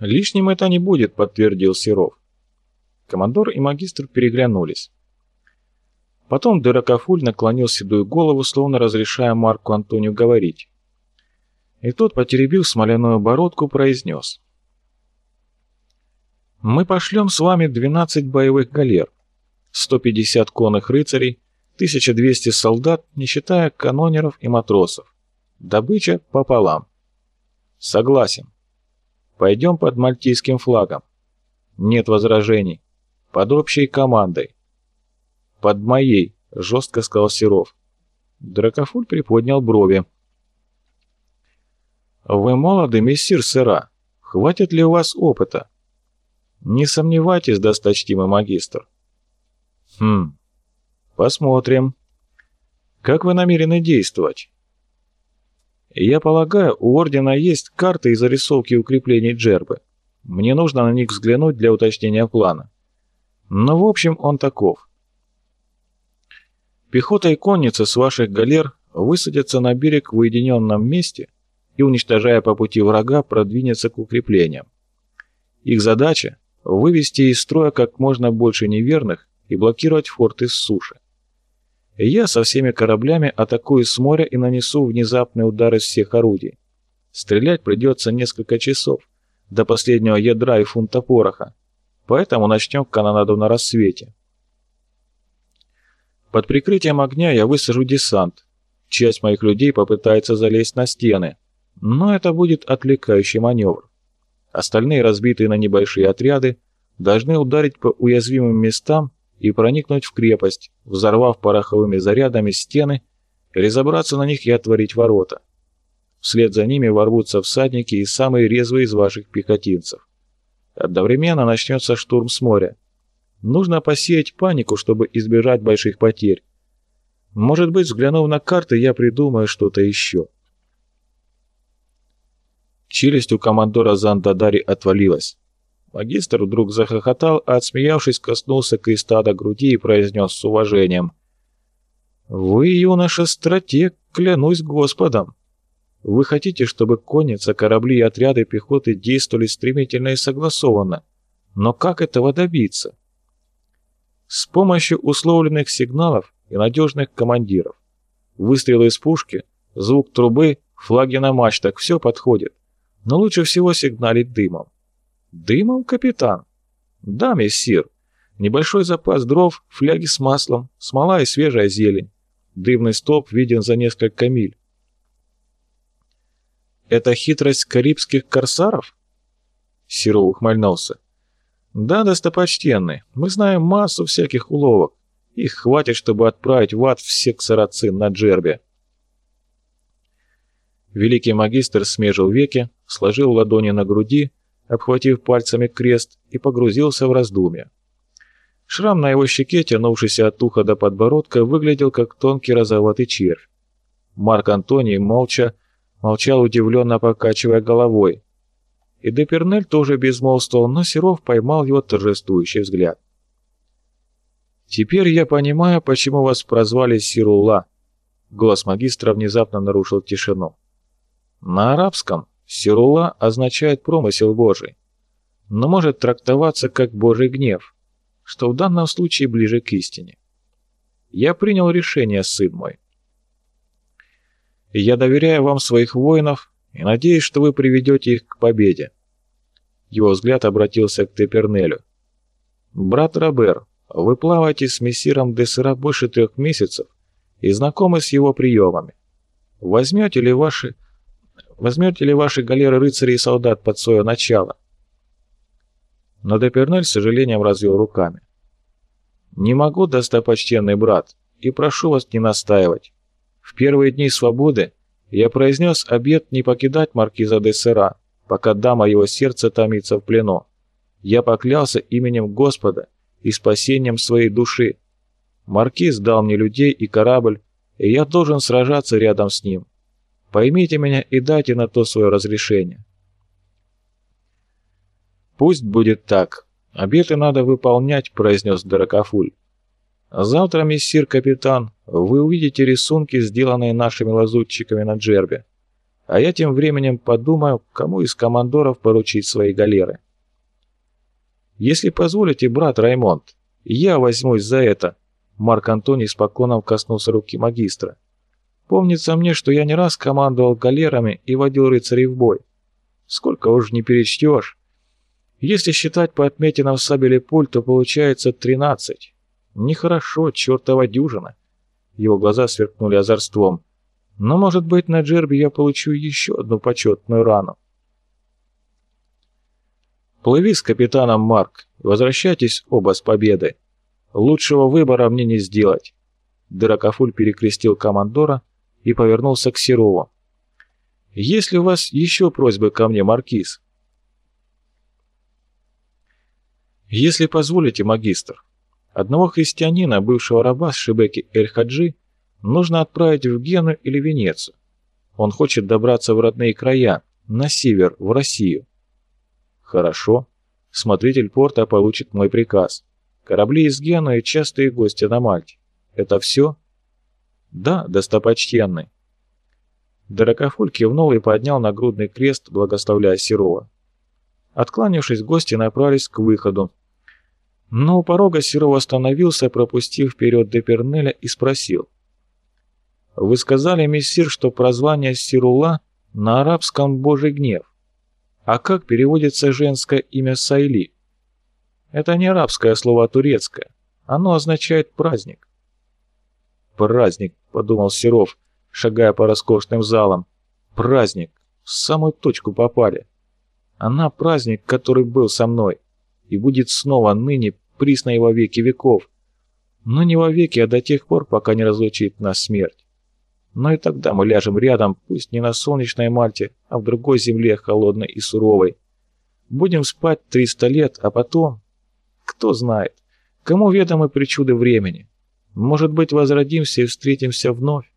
«Лишним это не будет», — подтвердил Серов. Командор и магистр переглянулись. Потом Дырокофуль наклонил седую голову, словно разрешая Марку Антонию говорить. И тот, потеребив смоляную бородку, произнес. «Мы пошлем с вами 12 боевых галер, 150 конных рыцарей, 1200 солдат, не считая канонеров и матросов. Добыча пополам». «Согласен. Пойдем под мальтийским флагом. Нет возражений. Под общей командой. Под моей, жестко сказал Серов. Дракофуль приподнял брови. Вы молоды, мессир сыра. Хватит ли у вас опыта? Не сомневайтесь, досточтимый магистр. Хм, посмотрим. Как вы намерены действовать? Я полагаю, у Ордена есть карты и зарисовки укреплений Джербы. Мне нужно на них взглянуть для уточнения плана. Но в общем он таков. Пехота и конница с ваших галер высадятся на берег в уединенном месте и, уничтожая по пути врага, продвинется к укреплениям. Их задача – вывести из строя как можно больше неверных и блокировать форты с суши. Я со всеми кораблями атакую с моря и нанесу внезапный удар из всех орудий. Стрелять придется несколько часов, до последнего ядра и фунта пороха, поэтому начнем канонаду на рассвете. Под прикрытием огня я высажу десант. Часть моих людей попытается залезть на стены, но это будет отвлекающий маневр. Остальные, разбитые на небольшие отряды, должны ударить по уязвимым местам и проникнуть в крепость, взорвав пороховыми зарядами стены или забраться на них и отворить ворота. Вслед за ними ворвутся всадники и самые резвые из ваших пехотинцев. Одновременно начнется штурм с моря. Нужно посеять панику, чтобы избежать больших потерь. Может быть, взглянув на карты, я придумаю что-то еще. Челюсть у командора Зандадари отвалилась. Магистр вдруг захохотал, а отсмеявшись, коснулся креста до груди и произнес с уважением. «Вы, юноша, стратег, клянусь Господом! Вы хотите, чтобы конница, корабли и отряды пехоты действовали стремительно и согласованно. Но как этого добиться?» С помощью условленных сигналов и надежных командиров. Выстрелы из пушки, звук трубы, флаги на мачтах – все подходит. Но лучше всего сигналить дымом. «Дымом, капитан?» «Да, мессир. Небольшой запас дров, фляги с маслом, смола и свежая зелень. Дымный столб виден за несколько миль». «Это хитрость карибских корсаров?» Сиро ухмыльнулся. «Да, достопочтенный, мы знаем массу всяких уловок. Их хватит, чтобы отправить в ад всех сарацин на джербе». Великий магистр смежил веки, сложил ладони на груди обхватив пальцами крест, и погрузился в раздумья. Шрам на его щеке, тянувшийся от уха до подбородка, выглядел как тонкий розоватый червь. Марк Антоний молча молчал, удивленно покачивая головой. И Депернель тоже безмолвствовал, но Серов поймал его торжествующий взгляд. «Теперь я понимаю, почему вас прозвали Сирула», — голос магистра внезапно нарушил тишину. «На арабском Сирула означает промысел Божий, но может трактоваться как Божий гнев, что в данном случае ближе к истине. Я принял решение, сын мой. Я доверяю вам своих воинов и надеюсь, что вы приведете их к победе. Его взгляд обратился к Тепернелю. «Брат Робер, вы плаваете с мессиром Десера больше трех месяцев и знакомы с его приемами. Возьмете ли ваши Возьмете ли ваши галеры рыцарей и солдат под свое начало?» Но Депернель с сожалением развел руками. «Не могу, достопочтенный брат, и прошу вас не настаивать. В первые дни свободы я произнес обет не покидать маркиза де Сера, пока дама его сердца томится в плену. Я поклялся именем Господа и спасением своей души. Маркиз дал мне людей и корабль, и я должен сражаться рядом с ним. Поймите меня и дайте на то свое разрешение. Пусть будет так. Обеты надо выполнять, произнес Дракофуль. Завтра, мессир капитан, вы увидите рисунки, сделанные нашими лазутчиками на джербе. а я тем временем подумаю, кому из командоров поручить свои галеры. Если позволите, брат Раймонд, я возьмусь за это. Марк Антоний спокойно коснулся руки магистра. Помнится мне, что я не раз командовал галерами и водил рыцарей в бой. Сколько уж не перечтешь. Если считать по отметинам сабели пуль, то получается тринадцать. Нехорошо, чертова дюжина. Его глаза сверкнули озорством. Но, может быть, на джербе я получу еще одну почетную рану. Плыви с капитаном Марк, возвращайтесь оба с победой. Лучшего выбора мне не сделать. Дырокофуль перекрестил командора и повернулся к Серову. «Есть ли у вас еще просьбы ко мне, Маркиз?» «Если позволите, магистр, одного христианина, бывшего раба с Шибеки Эль-Хаджи, нужно отправить в Гену или Венецию. Он хочет добраться в родные края, на север, в Россию». «Хорошо. Смотритель порта получит мой приказ. Корабли из Гены и частые гости на Мальте. Это все?» «Да, достопочтенный». Дорокофуль кивнул и поднял нагрудный крест, благословляя Серова. Откланившись, гости направились к выходу. Но у порога Серов остановился, пропустив вперед Депернеля и спросил. «Вы сказали, мессир, что прозвание Сирула на арабском «Божий гнев». А как переводится женское имя Сайли?» «Это не арабское слово, а турецкое. Оно означает «праздник». «Праздник», — подумал Серов, шагая по роскошным залам. «Праздник! В самую точку попали. Она праздник, который был со мной, и будет снова ныне присно во веки веков. Но не во веки, а до тех пор, пока не разлучит нас смерть. Но и тогда мы ляжем рядом, пусть не на солнечной Мальте, а в другой земле, холодной и суровой. Будем спать триста лет, а потом... Кто знает, кому ведомы причуды времени?» Может быть, возродимся и встретимся вновь.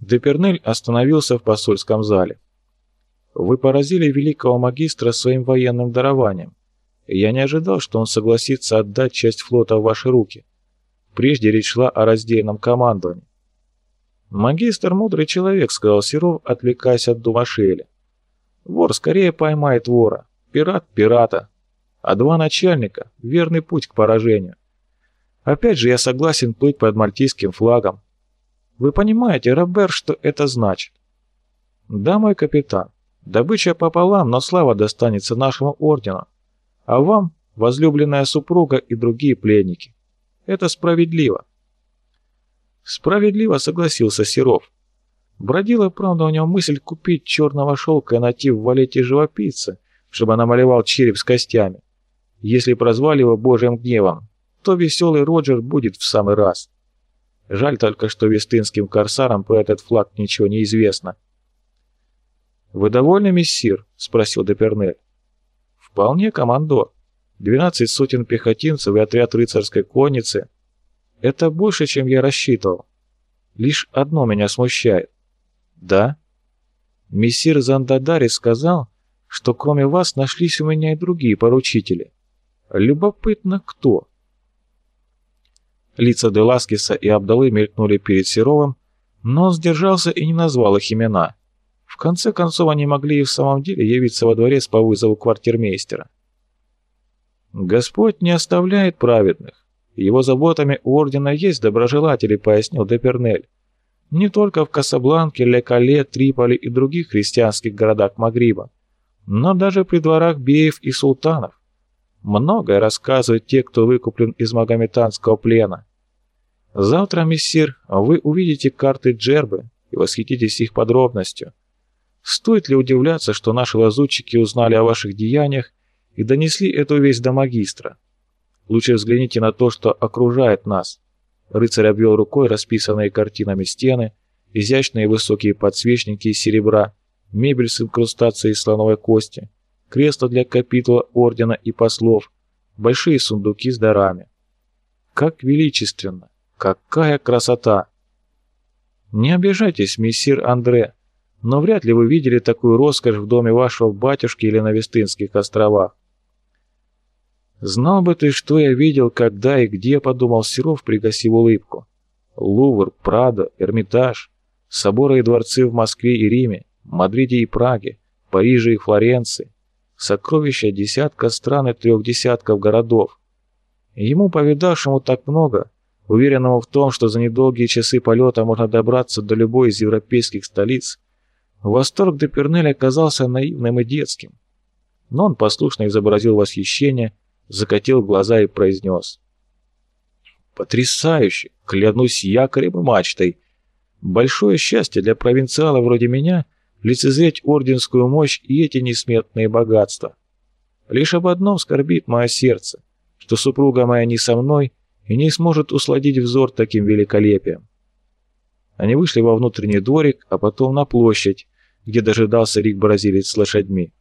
Депернель остановился в посольском зале. «Вы поразили великого магистра своим военным дарованием. Я не ожидал, что он согласится отдать часть флота в ваши руки. Прежде речь шла о раздельном командовании». «Магистр – мудрый человек», – сказал Серов, отвлекаясь от Думашеля. «Вор скорее поймает вора, пират – пирата, а два начальника – верный путь к поражению. Опять же, я согласен плыть под мальтийским флагом. Вы понимаете, Робер, что это значит? Да, мой капитан, добыча пополам, но слава достанется нашему ордену. А вам, возлюбленная супруга и другие пленники. Это справедливо. Справедливо согласился Серов. Бродила, правда, у него мысль купить черного шелка и найти в валете живописца, чтобы намалевал череп с костями. Если прозвали его божьим гневом, то веселый Роджер будет в самый раз. Жаль только, что вестынским корсарам про этот флаг ничего не известно. «Вы довольны, мессир?» — спросил Депернель. «Вполне, командор. Двенадцать сотен пехотинцев и отряд рыцарской конницы. Это больше, чем я рассчитывал. Лишь одно меня смущает. Да? Мессир Зандадари сказал, что кроме вас нашлись у меня и другие поручители. Любопытно, кто?» Лица Деласкиса и Абдалы мелькнули перед Серовым, но он сдержался и не назвал их имена. В конце концов, они могли и в самом деле явиться во дворец по вызову квартирмейстера. «Господь не оставляет праведных. Его заботами у ордена есть доброжелатели», — пояснил Депернель. «Не только в Касабланке, Лекале, Триполи и других христианских городах Магриба, но даже при дворах беев и султанов. Многое рассказывают те, кто выкуплен из магометанского плена. Завтра, мессир, вы увидите карты Джербы и восхититесь их подробностью. Стоит ли удивляться, что наши лазутчики узнали о ваших деяниях и донесли эту весть до магистра? Лучше взгляните на то, что окружает нас. Рыцарь обвел рукой расписанные картинами стены, изящные высокие подсвечники из серебра, мебель с инкрустацией слоновой кости – кресло для капитула ордена и послов, большие сундуки с дарами. Как величественно! Какая красота! Не обижайтесь, мессир Андре, но вряд ли вы видели такую роскошь в доме вашего батюшки или на Вестынских островах. Знал бы ты, что я видел, когда и где, подумал Серов, пригасив улыбку. Лувр, Прадо, Эрмитаж, соборы и дворцы в Москве и Риме, Мадриде и Праге, Париже и Флоренции, сокровища десятка стран и трех десятков городов. ему, повидавшему так много, уверенному в том, что за недолгие часы полета можно добраться до любой из европейских столиц, восторг Депернель оказался наивным и детским. Но он послушно изобразил восхищение, закатил глаза и произнес. «Потрясающе! Клянусь якорем и мачтой! Большое счастье для провинциала вроде меня лицезреть орденскую мощь и эти несметные богатства. Лишь об одном скорбит мое сердце, что супруга моя не со мной и не сможет усладить взор таким великолепием. Они вышли во внутренний дворик, а потом на площадь, где дожидался Рик-бразилец с лошадьми.